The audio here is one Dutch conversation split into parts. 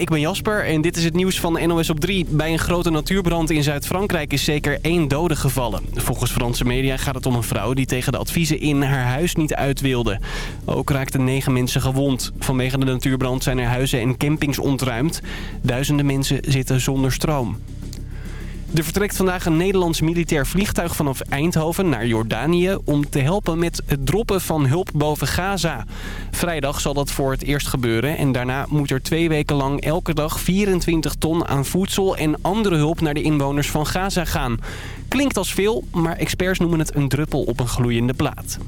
ik ben Jasper en dit is het nieuws van NOS op 3. Bij een grote natuurbrand in Zuid-Frankrijk is zeker één dode gevallen. Volgens Franse media gaat het om een vrouw die tegen de adviezen in haar huis niet uit wilde. Ook raakten negen mensen gewond. Vanwege de natuurbrand zijn er huizen en campings ontruimd. Duizenden mensen zitten zonder stroom. Er vertrekt vandaag een Nederlands militair vliegtuig vanaf Eindhoven naar Jordanië... om te helpen met het droppen van hulp boven Gaza. Vrijdag zal dat voor het eerst gebeuren... en daarna moet er twee weken lang elke dag 24 ton aan voedsel... en andere hulp naar de inwoners van Gaza gaan. Klinkt als veel, maar experts noemen het een druppel op een gloeiende plaat.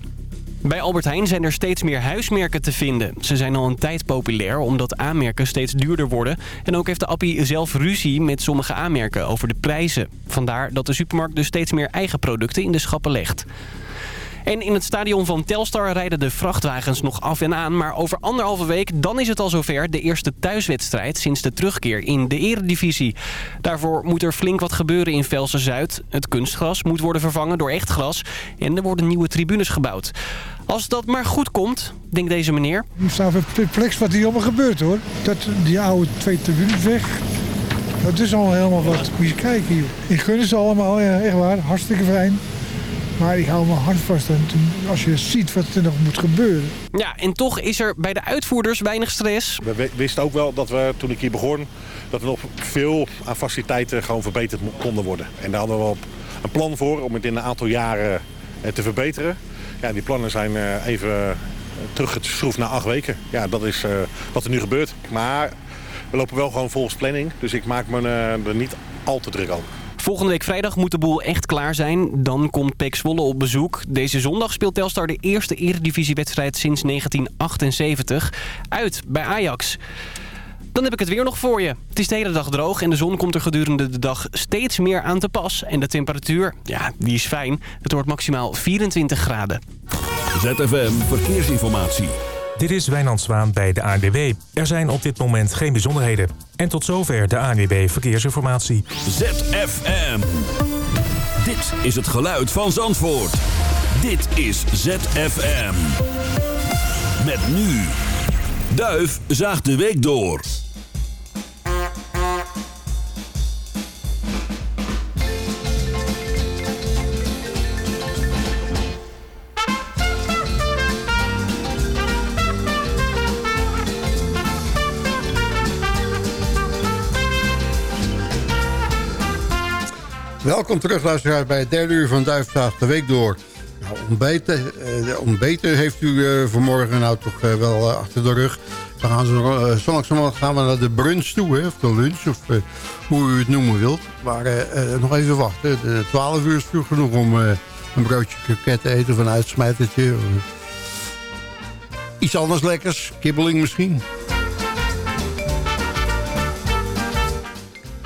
Bij Albert Heijn zijn er steeds meer huismerken te vinden. Ze zijn al een tijd populair omdat aanmerken steeds duurder worden. En ook heeft de appie zelf ruzie met sommige aanmerken over de prijzen. Vandaar dat de supermarkt dus steeds meer eigen producten in de schappen legt. En in het stadion van Telstar rijden de vrachtwagens nog af en aan. Maar over anderhalve week, dan is het al zover. De eerste thuiswedstrijd sinds de terugkeer in de eredivisie. Daarvoor moet er flink wat gebeuren in Velsen-Zuid. Het kunstgras moet worden vervangen door echt gras. En er worden nieuwe tribunes gebouwd. Als dat maar goed komt, denkt deze meneer. Ik sta perplex wat hier allemaal gebeurt hoor. Dat, die oude twee tribunes weg. Dat is al helemaal wat. Moet je kijken hier. Ik gun ze allemaal, ja, echt waar. Hartstikke fijn. Maar ik hou me hard vast aan als je ziet wat er nog moet gebeuren. Ja, en toch is er bij de uitvoerders weinig stress. We wisten ook wel dat we, toen ik hier begon, dat er nog veel aan faciliteiten gewoon verbeterd konden worden. En daar hadden we wel een plan voor om het in een aantal jaren eh, te verbeteren. Ja, die plannen zijn eh, even teruggeschroefd na acht weken. Ja, dat is eh, wat er nu gebeurt. Maar we lopen wel gewoon volgens planning. Dus ik maak me er niet al te druk aan. Volgende week vrijdag moet de boel echt klaar zijn. Dan komt Pek Zwolle op bezoek. Deze zondag speelt Telstar de eerste eredivisiewedstrijd sinds 1978. Uit bij Ajax. Dan heb ik het weer nog voor je. Het is de hele dag droog en de zon komt er gedurende de dag steeds meer aan te pas. En de temperatuur, ja, die is fijn. Het wordt maximaal 24 graden. ZFM Verkeersinformatie. Dit is Wijnand Zwaan bij de ANWB. Er zijn op dit moment geen bijzonderheden. En tot zover de ANWB Verkeersinformatie. ZFM. Dit is het geluid van Zandvoort. Dit is ZFM. Met nu. Duif zaagt de week door. Welkom terug, luisteraars, bij het derde uur van Duifzaag de Week door. Nou, ontbeten, heeft u uh, vanmorgen nou toch uh, wel achter de rug. Dan gaan ze we naar de brunch toe, hè, of de lunch, of hoe u het noemen wilt. Maar nog even wachten, de 12 uur is vroeg genoeg om een broodje kroket te eten of een uitsmijtertje. iets anders lekkers, kibbeling misschien.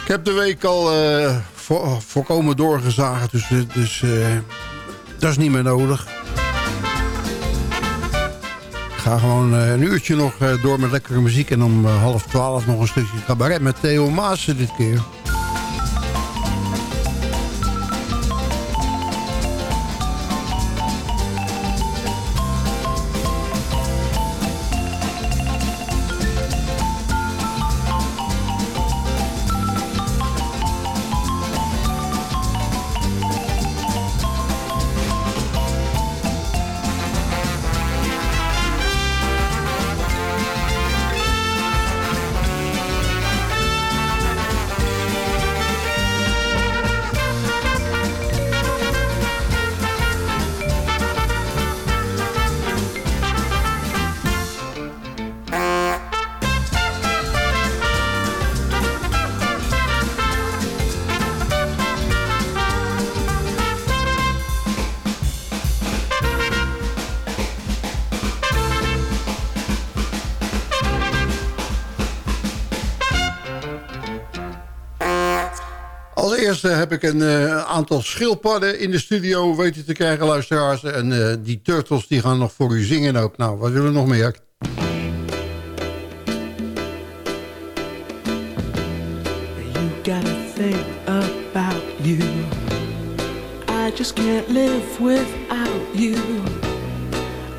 Ik heb de week al voor, voorkomen doorgezagen. Dus, dus uh, dat is niet meer nodig. Ik ga gewoon uh, een uurtje nog door met lekkere muziek. En om half twaalf nog een stukje cabaret met Theo Maassen dit keer. Heb ik een uh, aantal schildpadden in de studio weten te krijgen, luisteraars. En uh, die turtles die gaan nog voor u zingen ook. Nou, wat willen we nog meer? You gotta think about you. I just can't live without you.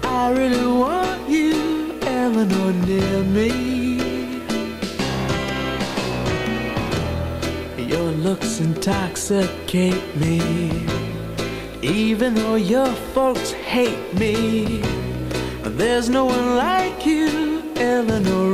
I really want you ever near me. Looks intoxicate me. Even though your folks hate me, there's no one like you, Eleanor,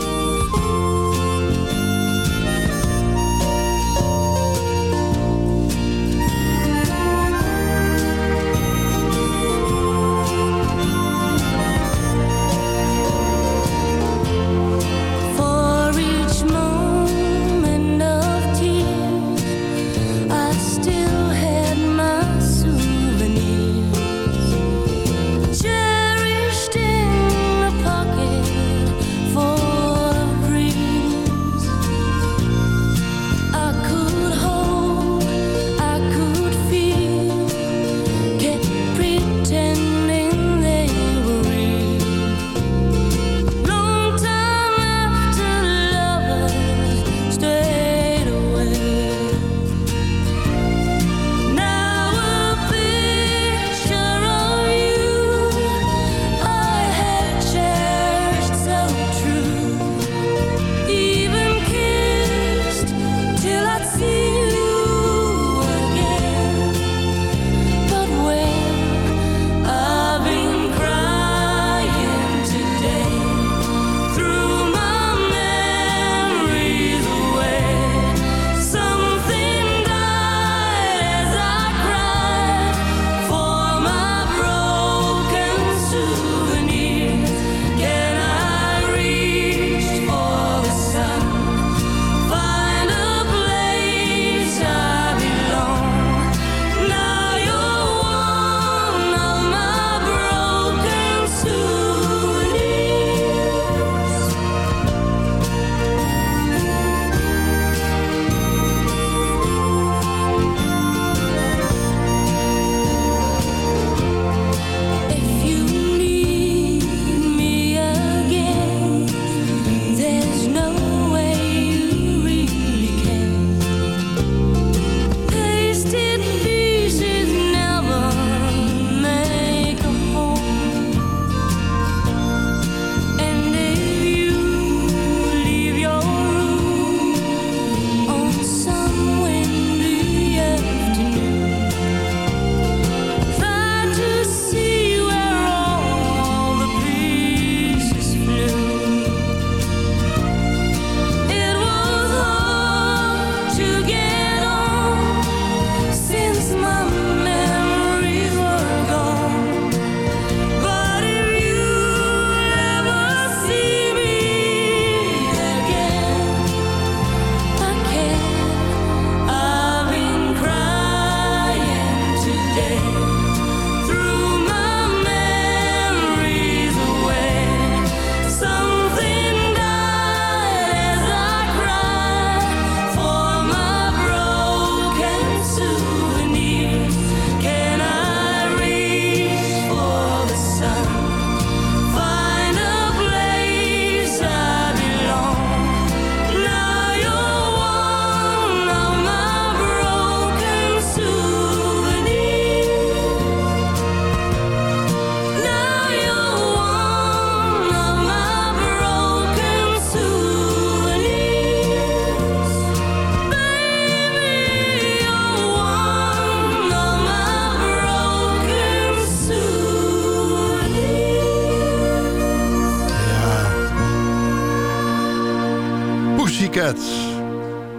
Pussycats.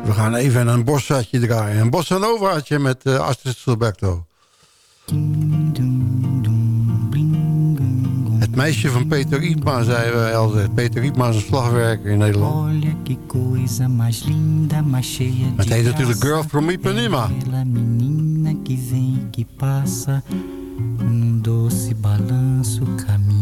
We gaan even een bossatje draaien. Een bossa novaatje met uh, Astrid Silberto. Het meisje van Peter Ietma, zeiden we altijd. Peter Ietma is een slagwerker in Nederland. Het heet natuurlijk Girl from Ipanema. Que vem que passa num doce balanço caminho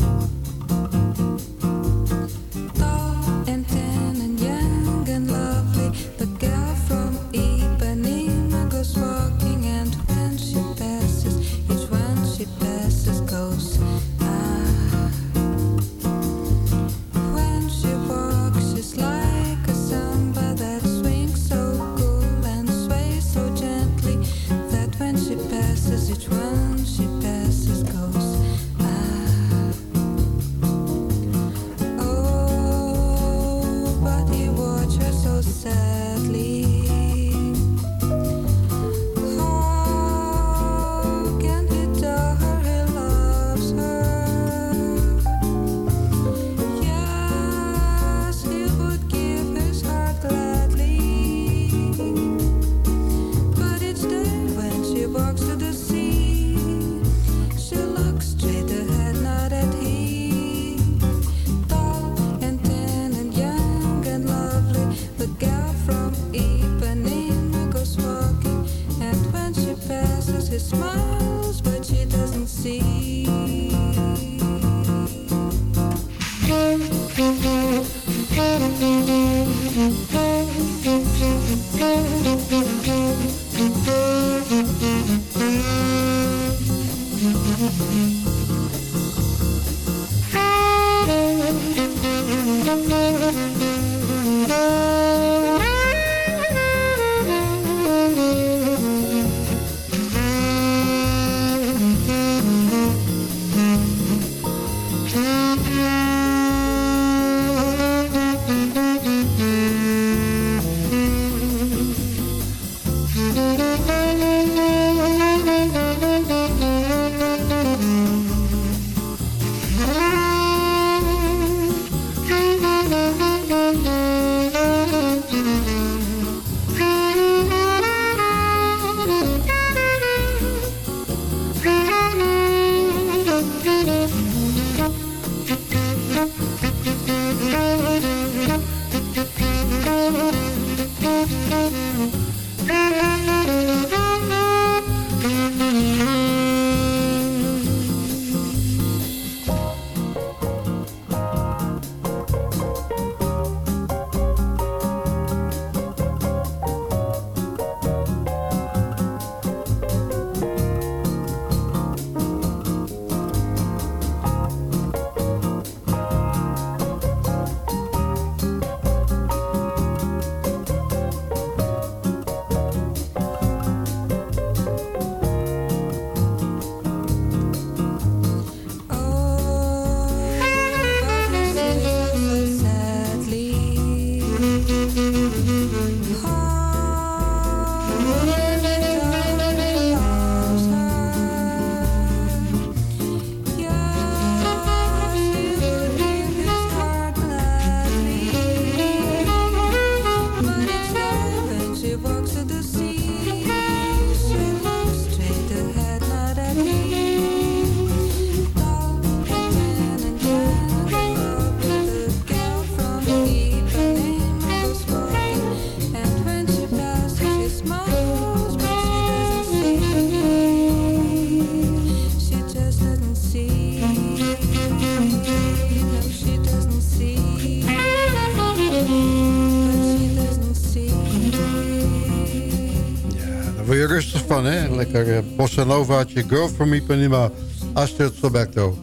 word je rustig van, hè? Lekker uh, bossa novaatje, Girl From Ipanema, Astrid Tobacco.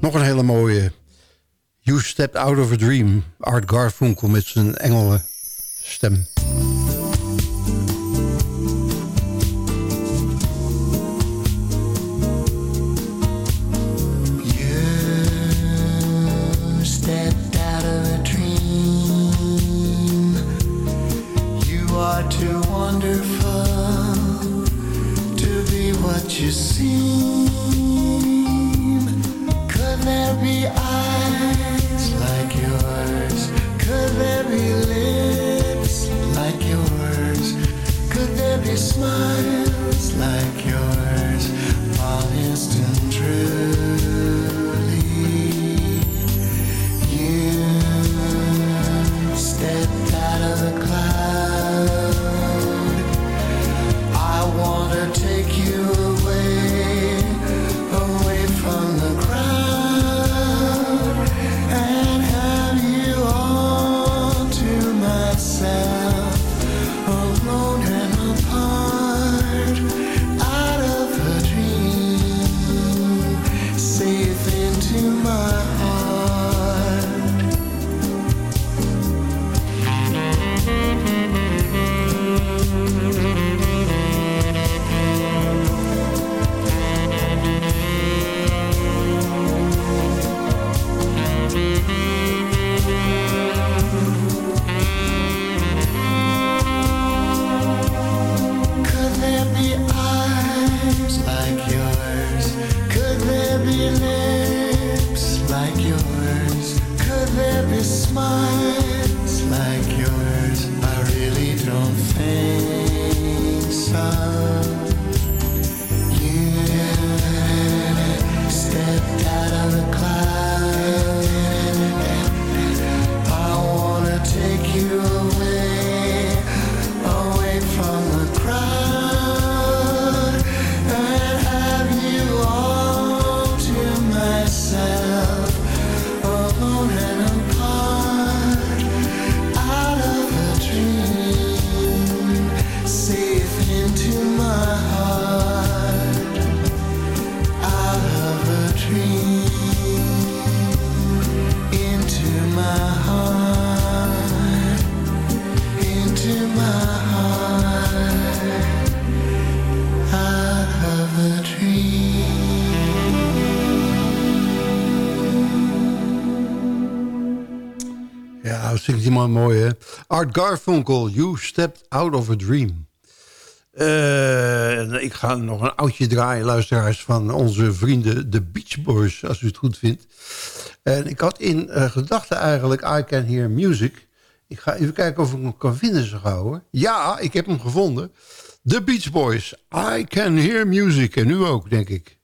Nog een hele mooie. You Stepped Out of a Dream, Art Garfunkel met zijn engelen stem. Iemand mooi, hè? Art Garfunkel, You Stepped Out of a Dream. Eh, ik ga nog een oudje draaien, luisteraars... van onze vrienden de Beach Boys, als u het goed vindt. En ik had in eh, gedachten eigenlijk I Can Hear Music. Ik ga even kijken of ik hem kan vinden zo gauw. hoor. Ja, ik heb hem gevonden. De Beach Boys, I Can Hear Music. En nu ook, denk ik.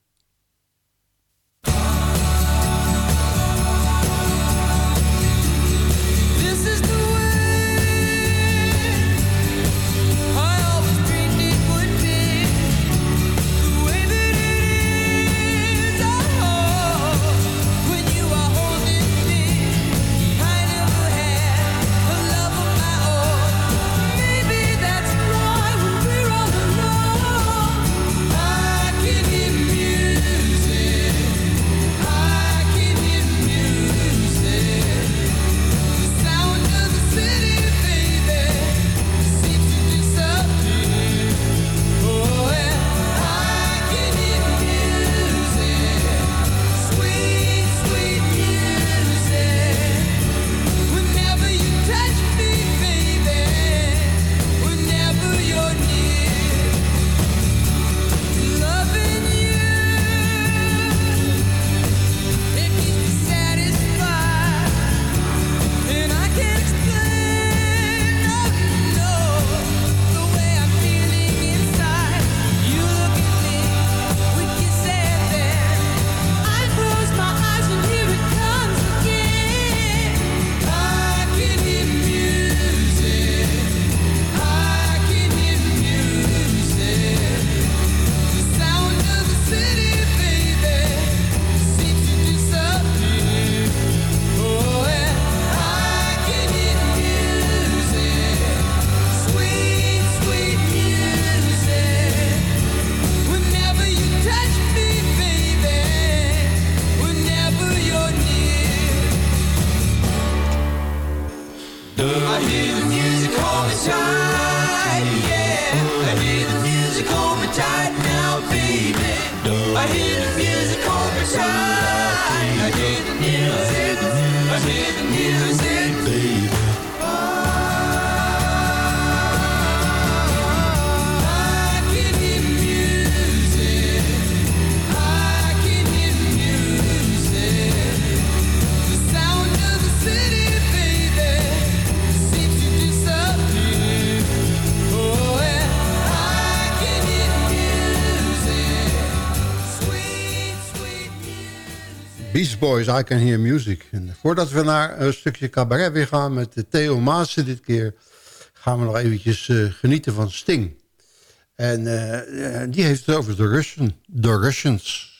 Boys, I Can Hear Music. En voordat we naar een stukje cabaret weer gaan met Theo Maassen dit keer... gaan we nog eventjes eh, genieten van Sting. En eh, eh, die heeft het over de Russen, de Russians.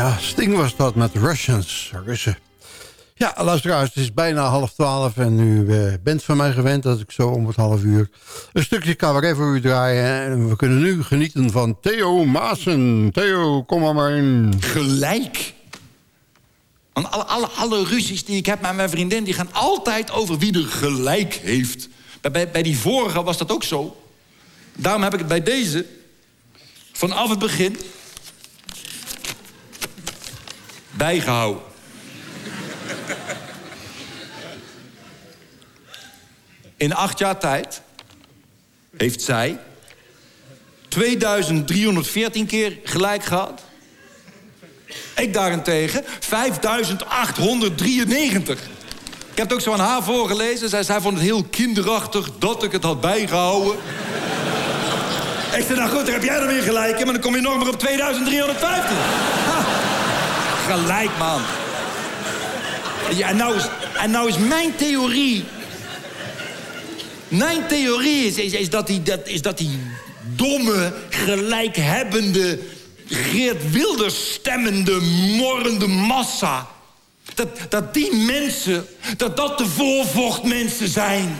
Ja, Sting was dat met Russians, Russen. Ja, luisteraars, het is bijna half twaalf en u eh, bent van mij gewend dat ik zo om het half uur een stukje cabaret voor u draai. En we kunnen nu genieten van Theo Maassen. Theo, kom maar maar in. Gelijk. Want alle, alle, alle ruzies die ik heb met mijn vriendin, die gaan altijd over wie er gelijk heeft. Bij, bij, bij die vorige was dat ook zo. Daarom heb ik het bij deze vanaf het begin bijgehouden. In acht jaar tijd heeft zij 2314 keer gelijk gehad. Ik daarentegen 5893. Ik heb het ook zo aan haar voorgelezen. Zij, zij vond het heel kinderachtig dat ik het had bijgehouden. ik zei, nou goed, dan heb jij er weer gelijk in... maar dan kom je nog maar op 2315. Gelijk, man. Ja, en nou is, en nou is mijn theorie... Mijn theorie is, is, is, dat, die, dat, is dat die domme, gelijkhebbende... Geert Wilders stemmende, morrende massa... Dat, dat die mensen, dat dat de voorvochtmensen zijn.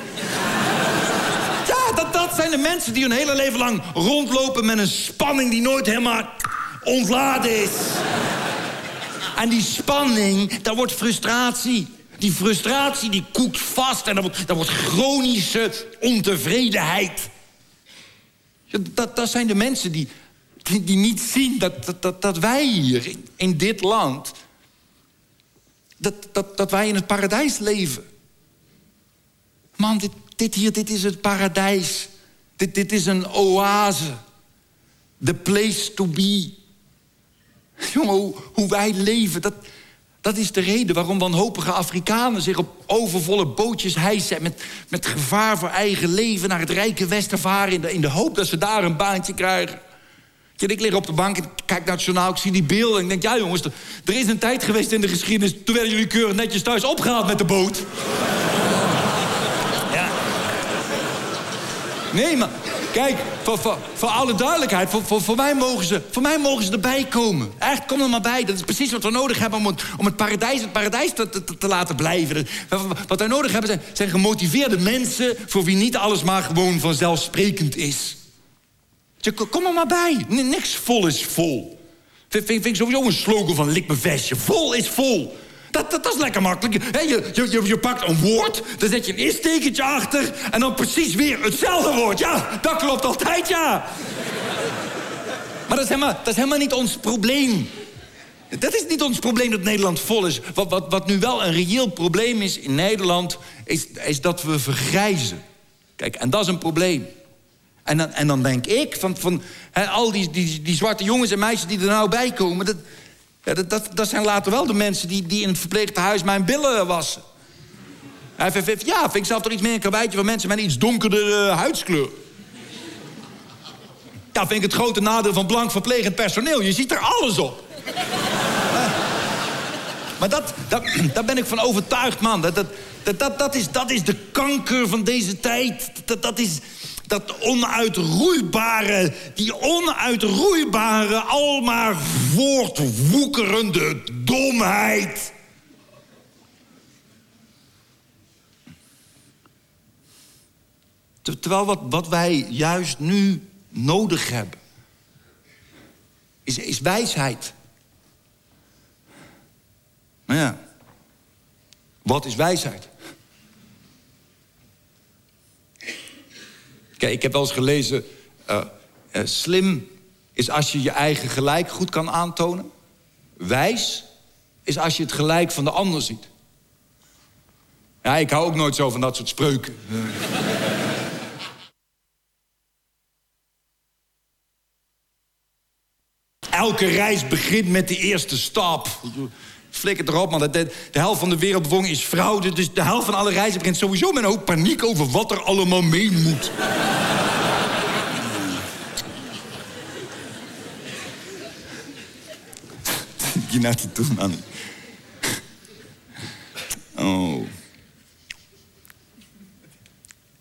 Ja, dat, dat zijn de mensen die hun hele leven lang rondlopen... met een spanning die nooit helemaal ontladen is. En die spanning, daar wordt frustratie. Die frustratie die koekt vast en dat wordt, dat wordt chronische ontevredenheid. Dat, dat zijn de mensen die, die, die niet zien dat, dat, dat, dat wij hier in, in dit land... Dat, dat, dat wij in het paradijs leven. Man, dit, dit hier, dit is het paradijs. Dit, dit is een oase. The place to be. Jongen, hoe, hoe wij leven, dat, dat is de reden waarom wanhopige Afrikanen zich op overvolle bootjes hijsen... met, met gevaar voor eigen leven naar het rijke westen varen... in de, in de hoop dat ze daar een baantje krijgen. Ik lig op de bank en kijk naar het journaal, ik zie die beelden... en ik denk, ja jongens, er is een tijd geweest in de geschiedenis... toen werden jullie keurig netjes thuis opgehaald met de boot. Ja. Nee, maar kijk, voor, voor, voor alle duidelijkheid... Voor, voor, voor, mij mogen ze, voor mij mogen ze erbij komen. Echt, kom er maar bij. Dat is precies wat we nodig hebben om het, om het paradijs, het paradijs te, te, te laten blijven. Wat wij nodig hebben zijn, zijn gemotiveerde mensen... voor wie niet alles maar gewoon vanzelfsprekend is. Kom er maar bij. Niks vol is vol. Vind, vind, vind ik sowieso een slogan van lik mijn vestje. Vol is vol. Dat, dat, is lekker makkelijk. He, je, je, je, pakt een woord, dan zet je een is-tekentje achter... en dan precies weer hetzelfde woord. Ja, dat klopt altijd, ja. Maar dat is helemaal, dat is helemaal niet ons probleem. Dat is niet ons probleem dat Nederland vol is. Wat, wat, wat nu wel een reëel probleem is in Nederland... is, is dat we vergrijzen. Kijk, en dat is een probleem. En dan, en dan denk ik, van, van al die, die, die zwarte jongens en meisjes die er nou bij komen... Dat, ja, dat, dat, dat zijn later wel de mensen die, die in het verpleeghuis mijn billen wassen. Ja, vind, ik zelf toch iets meer een karweitje van mensen met een iets donkerdere eh, huidskleur. Ja, vind ik het grote nadeel van blank verplegend personeel. Je ziet er alles op. Maar dat, dat, daar ben ik van overtuigd, man. Dat, dat, dat, dat, dat, is, dat is de kanker van deze tijd. Dat, dat is dat onuitroeibare, die onuitroeibare, almaar voortwoekerende domheid. Ter- Terwijl wat, wat wij juist nu nodig hebben, is, is wijsheid. Maar ja, wat is wijsheid? Kijk, ik heb wel eens gelezen... eh, eh, slim is als je je eigen gelijk goed kan aantonen. Wijs is als je het gelijk van de ander ziet. Ja, ik hou ook nooit zo van dat soort spreuken. Elke reis begint met de eerste stap. Flikker erop, man. De, de, helft van de wereldbevolking is vrouw. Dus de helft van alle reizen begint sowieso met een hoop paniek over wat er allemaal mee moet. je nou te doen, man? Oh.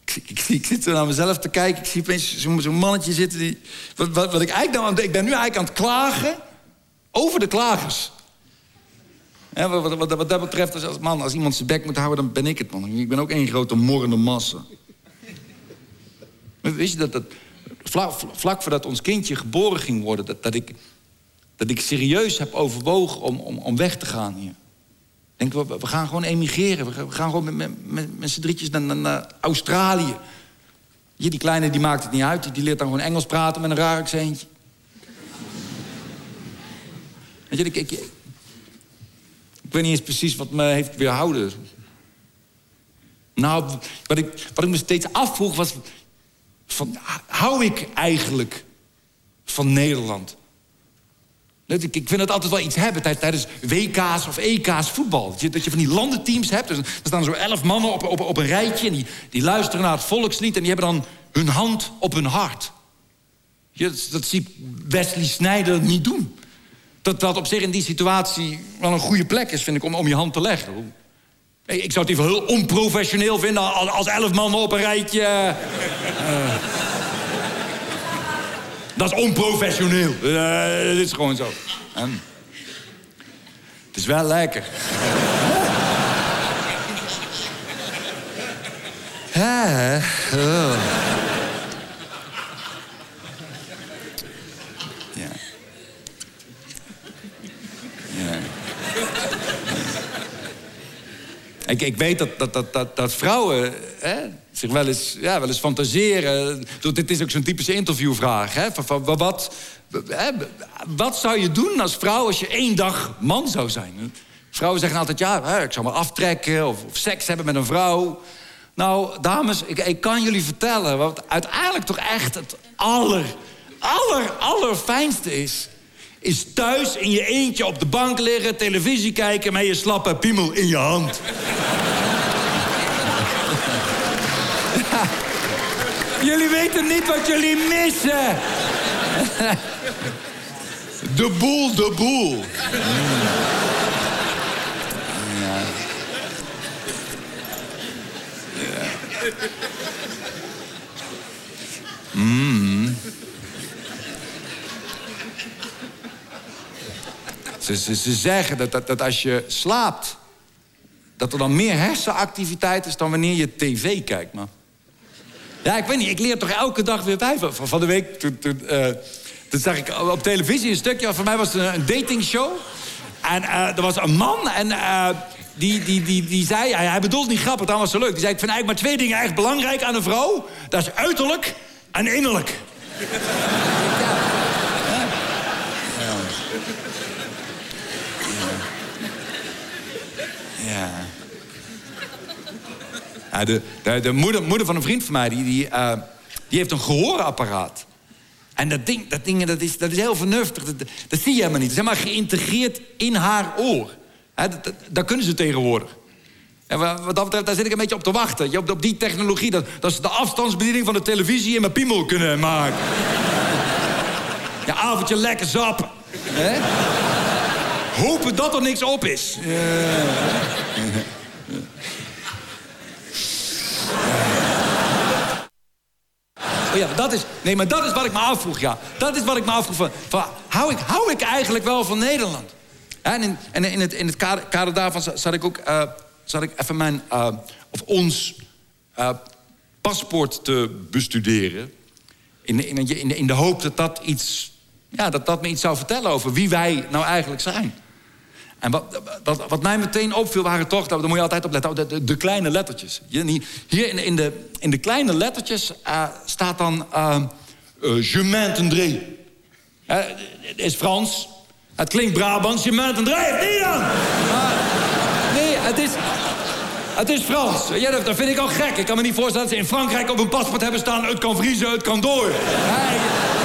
Ik, ik, ik, zit zo naar mezelf te kijken. Ik zie opeens zo'n mannetje zitten die... Wat, wat, wat ik eigenlijk het- Ik ben nu eigenlijk aan het klagen over de klagers. Wat, wat, wat, dat betreft, als, man, als iemand zijn bek moet houden, dan ben ik het, man. Ik ben ook één grote morrende massa. Wist je dat, dat vlak, vlak voordat ons kindje geboren ging worden... dat, dat, ik, dat ik serieus heb overwogen om, om, om weg te gaan hier. Denk, we, we gaan gewoon emigreren. We gaan, gewoon met, met, met, met z'n drietjes naar, naar, Australië. Je, die kleine die maakt het niet uit. Die, die leert dan gewoon Engels praten met een raar accentje. Weet je, ik, ik, ik weet niet eens precies wat me heeft weerhouden. Nou, wat ik, wat ik me steeds afvroeg was... Van, hou ik eigenlijk van Nederland? Ik, vind het altijd wel iets hebben tij- tijdens WK's of EK's voetbal. Dat je, dat je van die landenteams hebt. Dus er staan zo elf mannen op, op, op een rijtje... en die, die luisteren naar het volkslied... en die hebben dan hun hand op hun hart. Je, dat, dat zie Wesley Snijder niet doen. Dat dat op zich in die situatie wel een goede plek is, vind ik, om, om je hand te leggen. Ik zou het even heel onprofessioneel vinden als, als elf mannen op een rijtje. eh, dat is onprofessioneel. Eh, dit is gewoon zo. En het is wel lekker. Ja, Ik, ik weet dat, dat, dat, dat, dat vrouwen hè, zich wel eens, ja, wel eens fantaseren. Dit is ook zo'n typische interviewvraag. Hè, van, wat, wat zou je doen als vrouw als je één dag man zou zijn? Vrouwen zeggen altijd, ja, ik zou me aftrekken of, of seks hebben met een vrouw. Nou, dames, ik, ik kan jullie vertellen... wat uiteindelijk toch echt het aller, aller, allerfijnste is... is thuis in je eentje op de bank liggen, televisie kijken... met je slappe piemel in je hand. Ja. Jullie weten niet wat jullie missen. De boel, de boel. Mm. Ja. Mm. Ze, ze, ze zeggen dat, dat, als je slaapt... dat er dan meer hersenactiviteit is dan wanneer je tv kijkt, man. Ja, ik weet niet, ik leer toch elke dag weer bij. Van, de week, toen, eh, toen zag ik op televisie een stukje... voor mij was het een, datingshow. En eh, er was een man en... eh, die, die, die, die zei, hij, bedoelt niet grappig, dat was zo leuk. Die zei, ik vind eigenlijk maar twee dingen echt belangrijk aan een vrouw. Dat is uiterlijk en innerlijk. Ja, de, de, de moeder, moeder van een vriend van mij, die, die, eh, die heeft een gehoorapparaat. En dat ding, dat ding dat is, dat is heel vernuftig. Dat, zie je helemaal niet. Het is helemaal geïntegreerd in haar oor. Hè, dat, kunnen ze tegenwoordig. En wa- wat daar zit ik een beetje op te wachten. Je, op, op die technologie, dat, dat ze de afstandsbediening van de televisie in mijn piemel kunnen maken. ja, avondje lekker zappen. Hè? Hopen dat er niks op is. Oh ja, dat is, nee, maar dat is wat ik me afvroeg, ja. Dat is wat ik me afvroeg. Van, van, hou, ik, hou ik eigenlijk wel van Nederland? Ja, en in, en in het, in het kader, kader daarvan za- zat ik ook eh, zat ik even mijn, eh, of ons eh, paspoort te bestuderen. In, de- in, in, de- in de hoop dat dat, iets, ja, dat dat me iets zou vertellen over wie wij nou eigenlijk zijn. En wat, wat, wat mij meteen opviel waren toch, daar moet je altijd op letten, de, de, de kleine lettertjes. Je- Hier in, de- in, de, in de kleine lettertjes eh, staat dan eh, eh, Je Het is Frans. Het klinkt Brabants. Je m'entendrai. Nee dan! Nee, het is... Het is Frans. Ja, dat, vind ik al gek. Ik kan me niet voorstellen dat ze in Frankrijk op hun paspoort hebben staan... het kan vriezen, het kan door ik,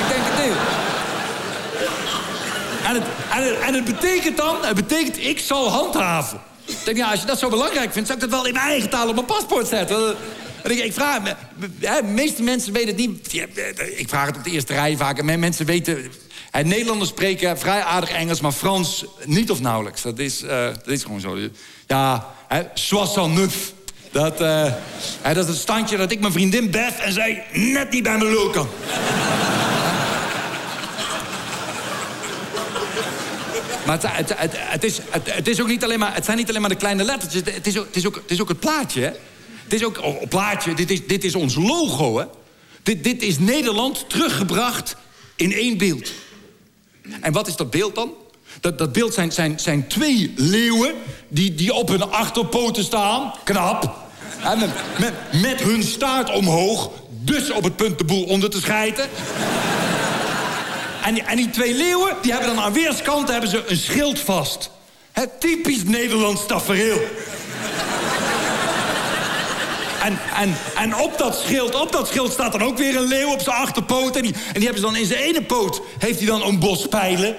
ik denk het niet. En het, en, het, en het betekent dan, het betekent ik zal handhaven. Ik denk, ja, als je dat zo belangrijk vindt, zou ik dat wel in mijn eigen taal op mijn paspoort zetten. En ik, ik vraag, de meeste mensen weten het niet. Ik vraag het op de eerste rij vaak. En mensen weten, hè, Nederlanders spreken vrij aardig Engels, maar Frans niet of nauwelijks. Dat is, eh, dat is gewoon zo. Ja, hè, 69. Dat, eh, hè, dat is het standje dat ik mijn vriendin Beth en zij net niet bij me lul kan. Maar het, het, is, het, is ook niet alleen maar, het zijn niet alleen maar de kleine lettertjes. Het is ook het, is ook, het, is ook het plaatje, hè? Het is ook oh, plaatje. Dit is, dit is ons logo, hè? Dit, dit is Nederland teruggebracht in één beeld. En wat is dat beeld dan? Dat, dat beeld zijn, zijn, zijn twee leeuwen die, die op hun achterpoten staan. Knap. Met, met hun staart omhoog. Dus op het punt de boel onder te schijten. En die, en die twee leeuwen die hebben dan aan weerskanten hebben ze een schild vast. Het typisch Nederlands tafereel. En, en, en op, dat schild, op dat schild staat dan ook weer een leeuw op zijn achterpoot. En die, en die hebben ze dan in zijn ene poot, heeft hij dan een bos pijlen.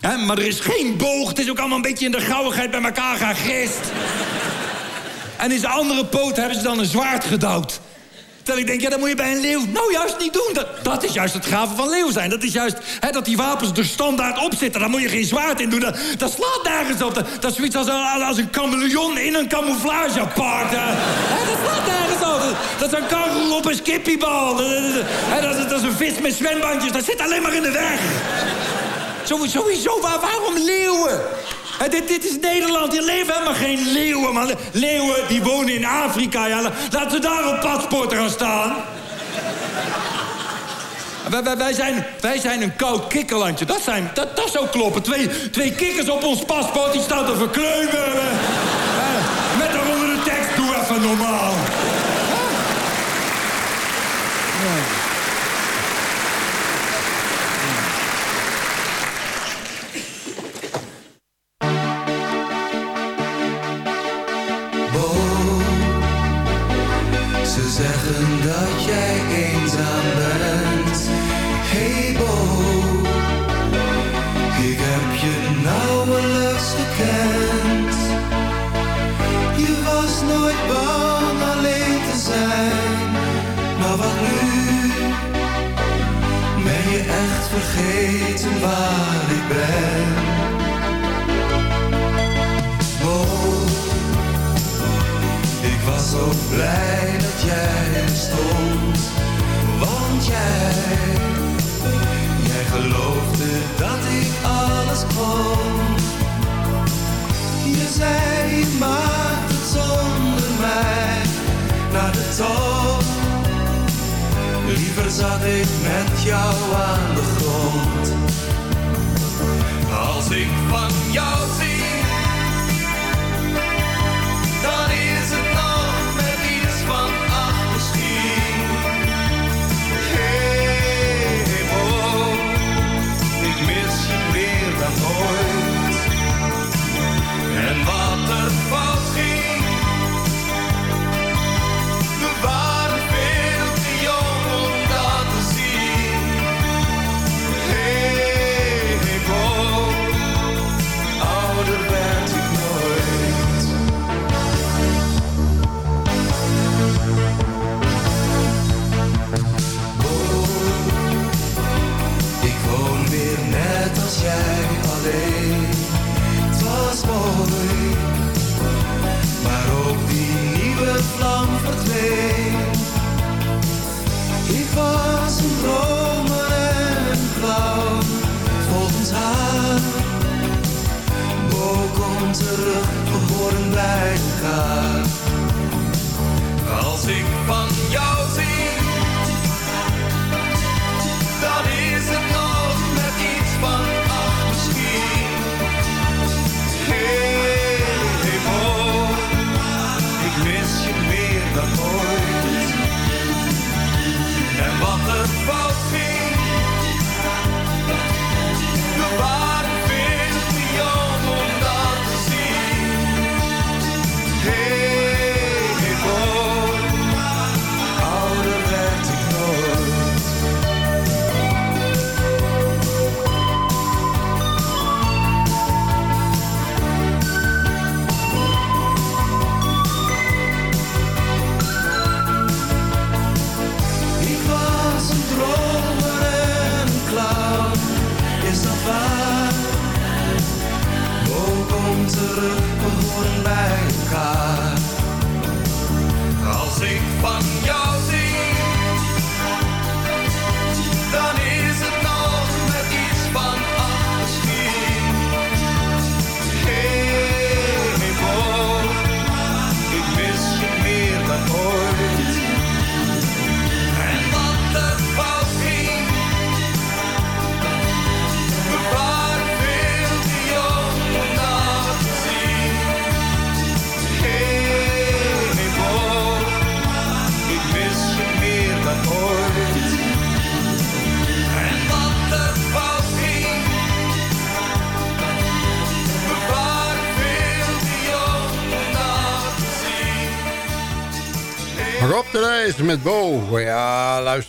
Maar er is geen boog, het is ook allemaal een beetje in de gauwigheid bij elkaar gegist. en in zijn andere poot hebben ze dan een zwaard gedouwd. Terwijl ik denk, ja, dat moet je bij een leeuw nou juist niet doen. Dat, dat is juist het gaven van leeuw zijn. Dat is juist hè, dat die wapens er standaard op zitten. Daar moet je geen zwaard in doen. Dat, dat slaat nergens op. Dat, is zoiets als een, als in een camouflageapart. Hè, dat slaat nergens op. Dat, is een kangoeroe op een skippiebal. Hè, dat, dat is een vis met zwembandjes. Dat zit alleen maar in de weg. Sowieso, waar, waarom leeuwen? Hè, dit, is Nederland, hier leven helemaal geen leeuwen, man. Leeuwen, die wonen in Afrika, ja. La- Laten ze daar op paspoorten gaan staan. Wij, zijn, wij zijn een koud kikkerlandje. Dat, zijn, dat, dat zou kloppen. Twee, twee kikkers op ons paspoort, die staan te verkleumen. Hè, Met daaronder de tekst, doe even normaal. Met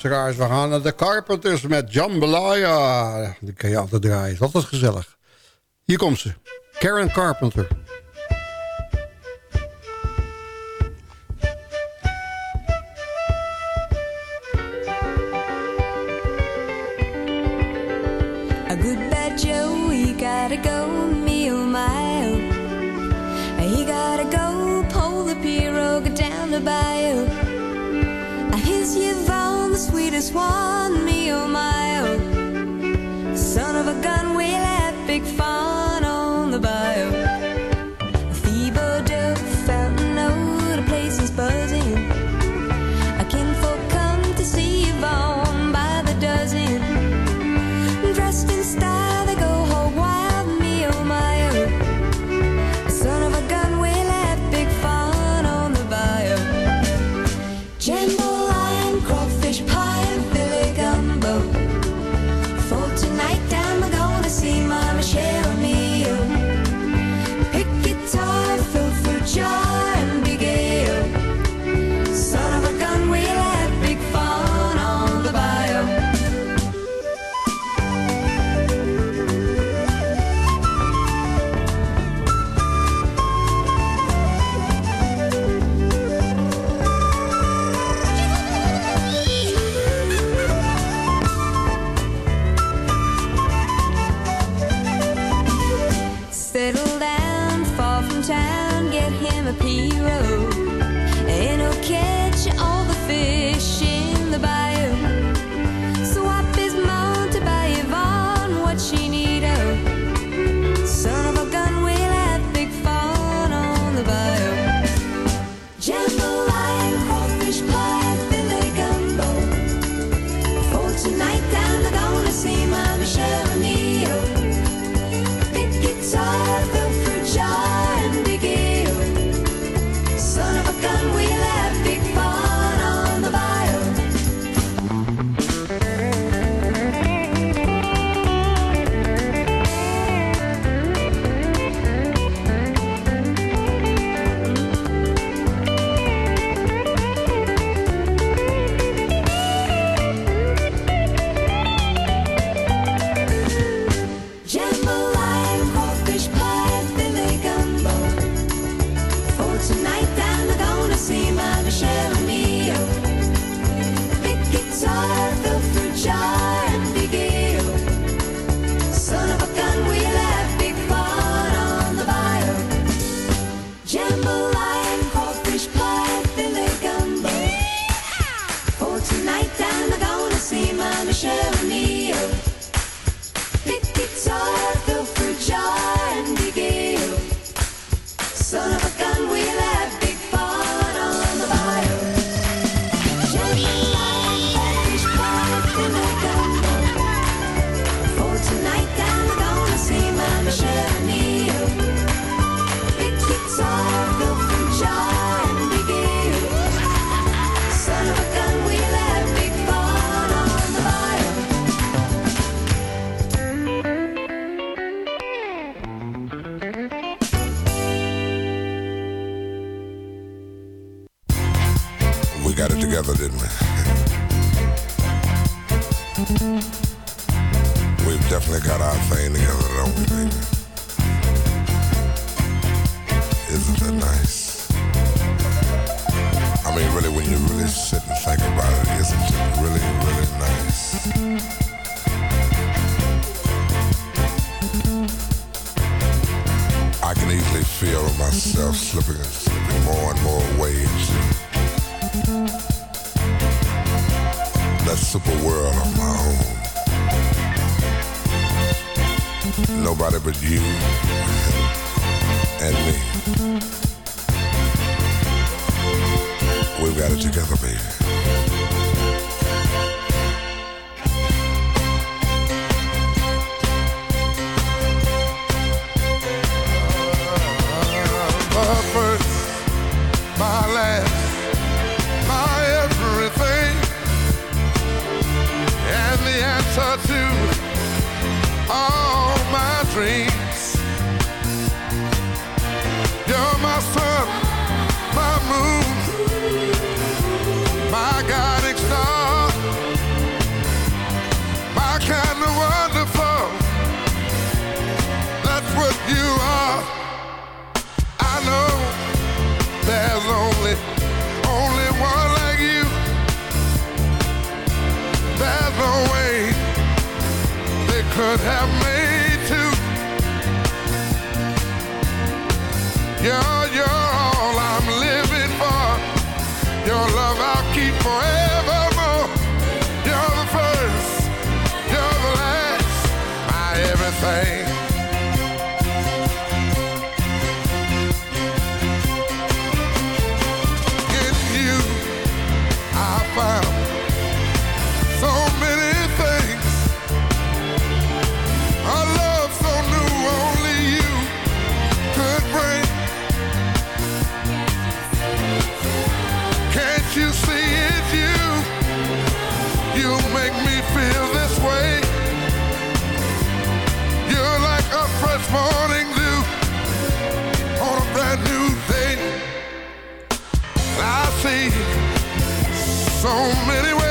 luisteraars. We gaan naar de Carpenters met Jambalaya. Die kan je altijd draaien. Dat is gezellig. Hier komt ze. Karen Carpenter. big. slipping, slipping more and more ways. That super world of my own. Nobody but you and me. We've got it together, baby. Could have made see so many ways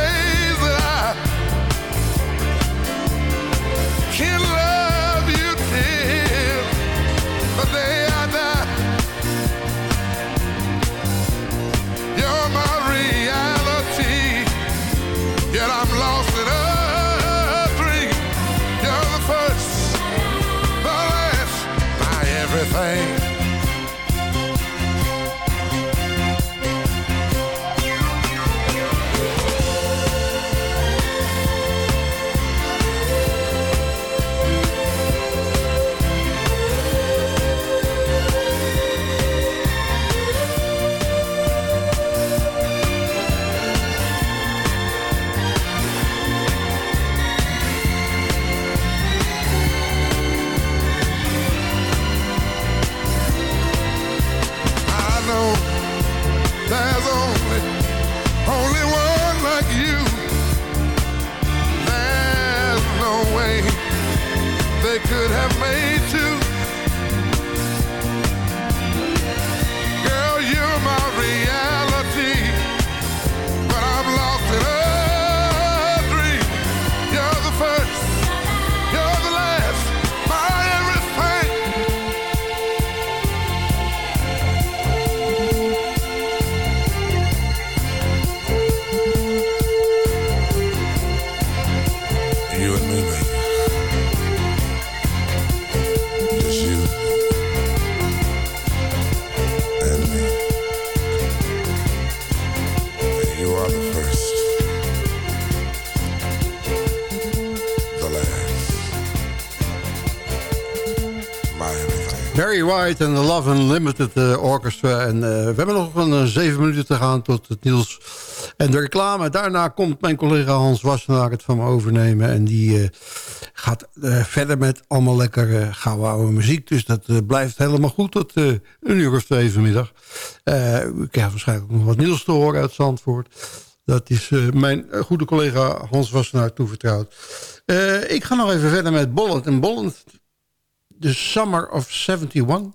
Barry White en de Love Unlimited eh, Orchestra. En eh, we hebben nog een eh, zeven minuten te gaan tot het nieuws en de reclame. Daarna komt mijn collega Hans Wassenaar het van me overnemen. En die gaat verder met allemaal lekker eh gouden oude muziek. Dus dat blijft helemaal goed tot een uur of twee vanmiddag. U krijgt waarschijnlijk nog wat nieuws te horen uit Zandvoort. Dat is mijn goede collega Hans Wassenaar toevertrouwd. Ik ga nog even verder met Bolland. En Bolland The Summer of 71.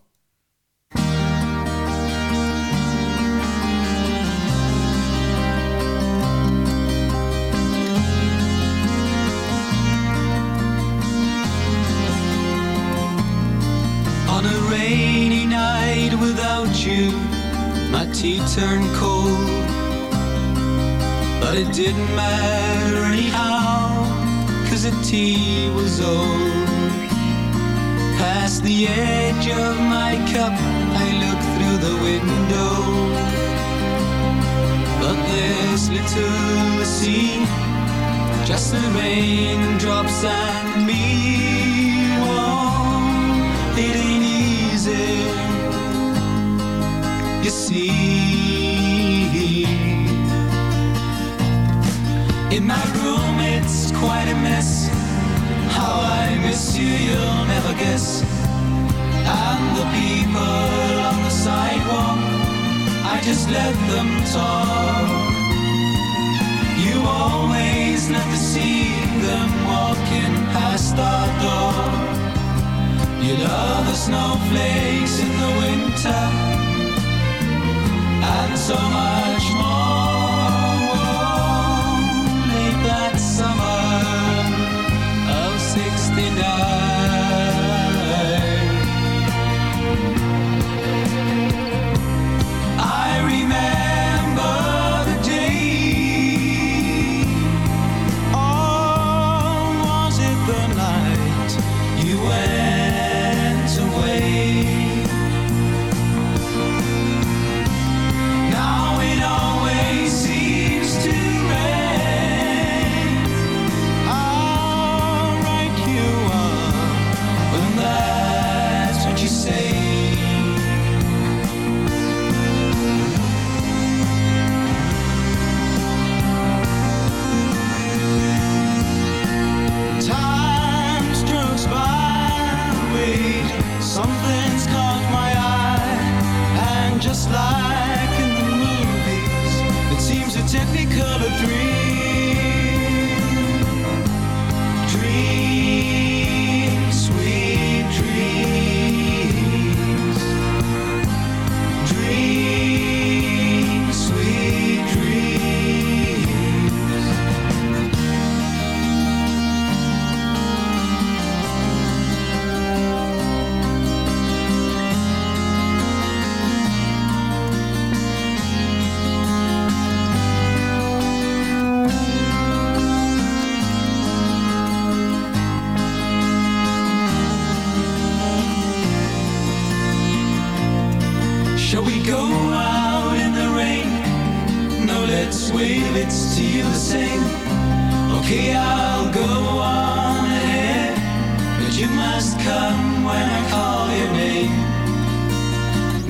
On a rainy night without you, my tea turned cold. But it didn't matter anyhow, cause the tea was old. Past the edge of my cup, I look through the window. But there's little see, just the raindrops and me. Oh, it ain't easy, you see. In my room, it's quite a mess. How I miss you, you'll never guess. And the people on the sidewalk, I just let them talk. You always never see them walking past our door. You love the snowflakes in the winter, and so much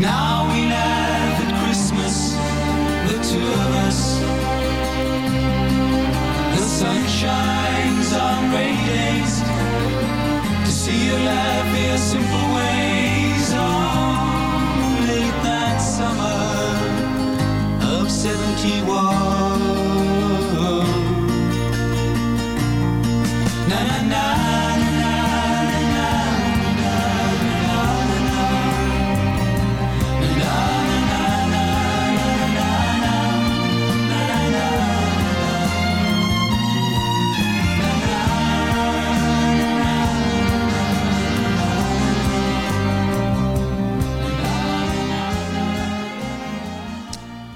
Now we laugh at Christmas, the two of us. The sun shines on rainy days to see you laugh your simple ways on late that summer of 71.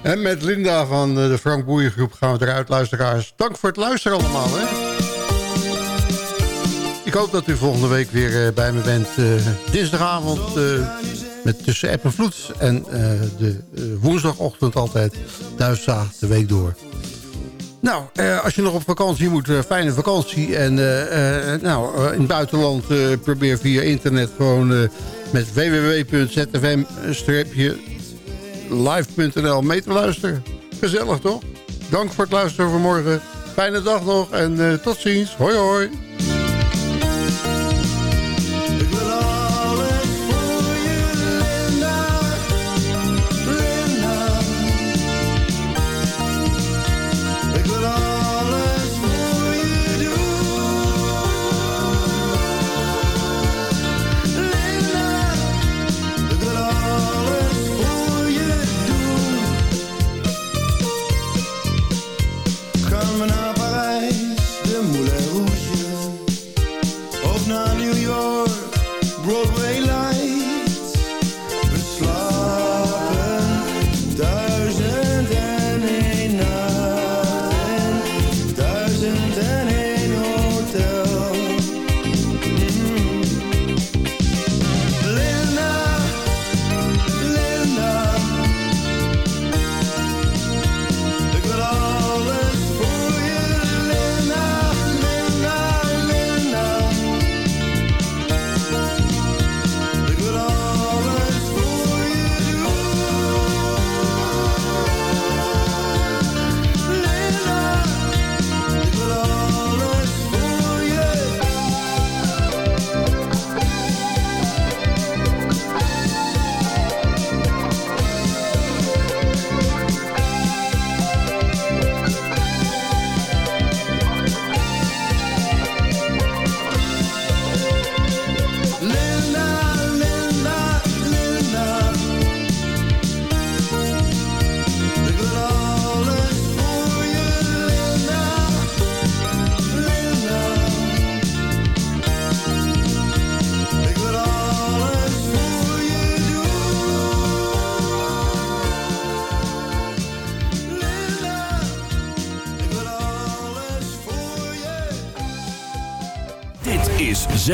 En met Linda van eh, de Frank Boeiengroep gaan we eruit, luisteraars. Dank voor het luisteren allemaal, hè. Ik hoop dat u volgende week weer eh, bij me bent. eh, dinsdagavond met tussen app en vloed. En de woensdagochtend altijd Duitsdag de week door. Nou, eh, als je nog op vakantie moet, fijne vakantie. En eh, nou, in het buitenland probeer via internet gewoon met www.zfm-live.nl mee te luisteren. Gezellig toch? Dank voor het luisteren vanmorgen. Fijne dag nog en eh, tot ziens. Hoi hoi.